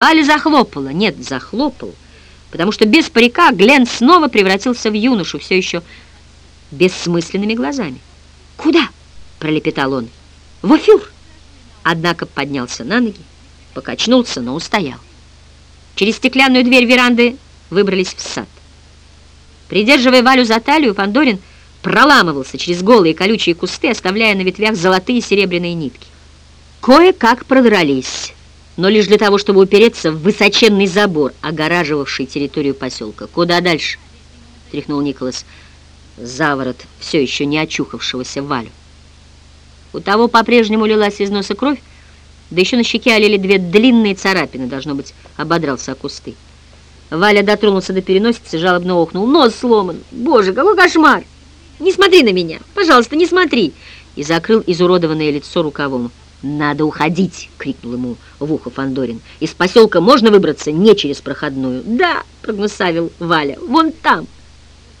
Аля захлопала. Нет, захлопал. Потому что без парика Глен снова превратился в юношу, все еще бессмысленными глазами. «Куда?» — пролепетал он. «В Офюр!» Однако поднялся на ноги, покачнулся, но устоял. Через стеклянную дверь веранды выбрались в сад. Придерживая Валю за талию, Фандорин проламывался через голые колючие кусты, оставляя на ветвях золотые и серебряные нитки. Кое-как продрались но лишь для того, чтобы упереться в высоченный забор, огораживавший территорию поселка. «Куда дальше?» — тряхнул Николас заворот все еще не очухавшегося Валю. У того по-прежнему лилась из носа кровь, да еще на щеке олели две длинные царапины, должно быть, ободрался о кусты. Валя дотронулся до переносицы, жалобно охнул. «Нос сломан! Боже, какой кошмар! Не смотри на меня! Пожалуйста, не смотри!» И закрыл изуродованное лицо рукавом. «Надо уходить!» — крикнул ему в ухо Фандорин. «Из поселка можно выбраться не через проходную?» «Да!» — прогнусавил Валя. «Вон там!»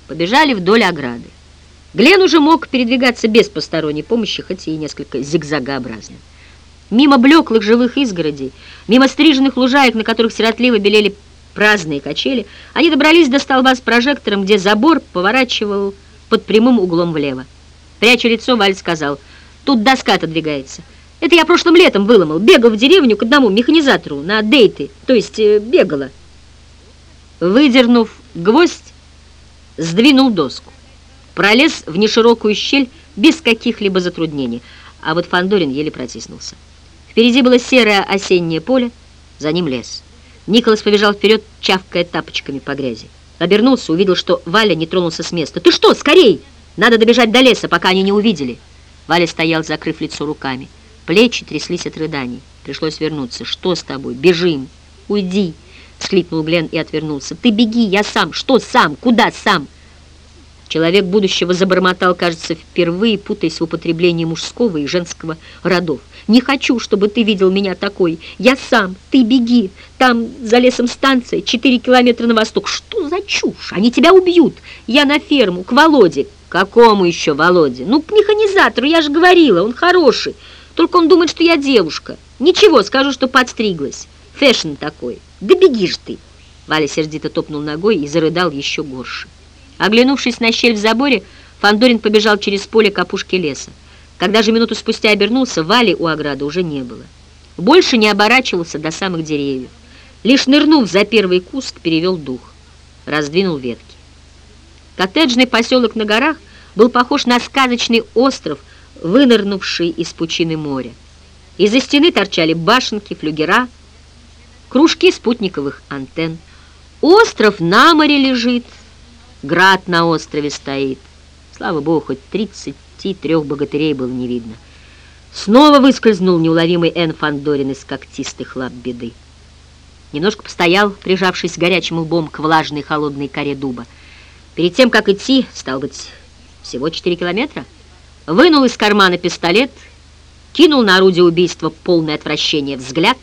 Побежали вдоль ограды. Глен уже мог передвигаться без посторонней помощи, хотя и несколько зигзагообразно. Мимо блеклых живых изгородей, мимо стриженных лужаек, на которых сиротливо белели праздные качели, они добрались до столба с прожектором, где забор поворачивал под прямым углом влево. Пряча лицо, Валь сказал, «Тут доска отодвигается». Это я прошлым летом выломал. Бегал в деревню к одному механизатору на дейты, то есть э, бегала. Выдернув гвоздь, сдвинул доску. Пролез в неширокую щель без каких-либо затруднений, а вот Фандорин еле протиснулся. Впереди было серое осеннее поле, за ним лес. Николас побежал вперед, чавкая тапочками по грязи. Обернулся, увидел, что Валя не тронулся с места. «Ты что, скорей! Надо добежать до леса, пока они не увидели!» Валя стоял, закрыв лицо руками. Плечи тряслись от рыданий. Пришлось вернуться. «Что с тобой? Бежим! Уйди!» — всхлипнул Глен и отвернулся. «Ты беги, я сам! Что сам? Куда сам?» Человек будущего забормотал, кажется, впервые, путаясь в употреблении мужского и женского родов. «Не хочу, чтобы ты видел меня такой. Я сам. Ты беги. Там, за лесом станция, четыре километра на восток. Что за чушь? Они тебя убьют. Я на ферму, к Володе». «Какому еще Володе?» «Ну, к механизатору, я же говорила, он хороший». Только он думает, что я девушка. Ничего, скажу, что подстриглась. Фэшн такой. Да беги ж ты!» Валя сердито топнул ногой и зарыдал еще горше. Оглянувшись на щель в заборе, Фандорин побежал через поле к опушке леса. Когда же минуту спустя обернулся, Вали у ограды уже не было. Больше не оборачивался до самых деревьев. Лишь нырнув за первый куст, перевел дух. Раздвинул ветки. Коттеджный поселок на горах был похож на сказочный остров, вынырнувший из пучины моря. Из-за стены торчали башенки, флюгера, кружки спутниковых антенн. Остров на море лежит, град на острове стоит. Слава богу, хоть тридцати трех богатырей было не видно. Снова выскользнул неуловимый Эн Фандорин из когтистых лап беды. Немножко постоял, прижавшись горячим лбом к влажной холодной коре дуба. Перед тем, как идти, стал быть, всего четыре километра, вынул из кармана пистолет, кинул на орудие убийства полное отвращение взгляд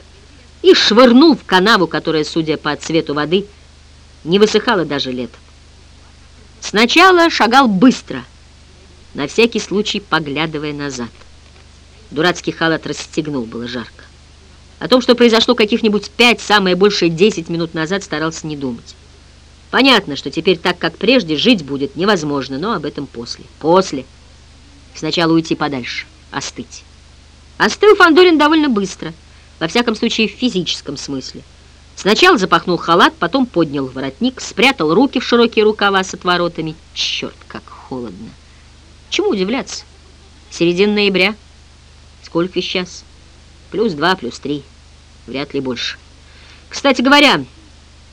и швырнул в канаву, которая, судя по цвету воды, не высыхала даже летом. Сначала шагал быстро, на всякий случай поглядывая назад. Дурацкий халат расстегнул, было жарко. О том, что произошло каких-нибудь пять, самое большее десять минут назад, старался не думать. Понятно, что теперь так, как прежде, жить будет невозможно, но об этом после. После. Сначала уйти подальше, остыть. Остыл Фандорин довольно быстро, во всяком случае в физическом смысле. Сначала запахнул халат, потом поднял воротник, спрятал руки в широкие рукава с отворотами. Черт, как холодно! Чему удивляться? Середина ноября. Сколько сейчас? Плюс два, плюс три. Вряд ли больше. Кстати говоря,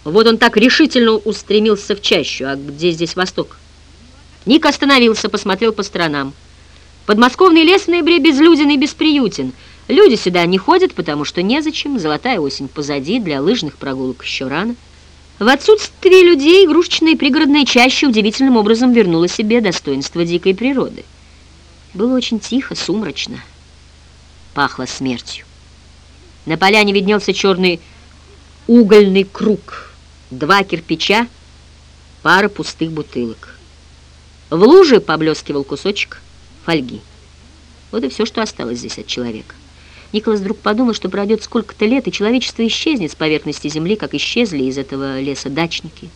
вот он так решительно устремился в чащу. А где здесь восток? Ник остановился, посмотрел по сторонам. Подмосковный лес в ноябре безлюден и бесприютен. Люди сюда не ходят, потому что незачем. Золотая осень позади, для лыжных прогулок еще рано. В отсутствие людей игрушечная пригородная чаще удивительным образом вернула себе достоинство дикой природы. Было очень тихо, сумрачно. Пахло смертью. На поляне виднелся черный угольный круг. Два кирпича, пара пустых бутылок. В луже поблескивал кусочек фольги. Вот и все, что осталось здесь от человека. Николас вдруг подумал, что пройдет сколько-то лет, и человечество исчезнет с поверхности земли, как исчезли из этого леса дачники.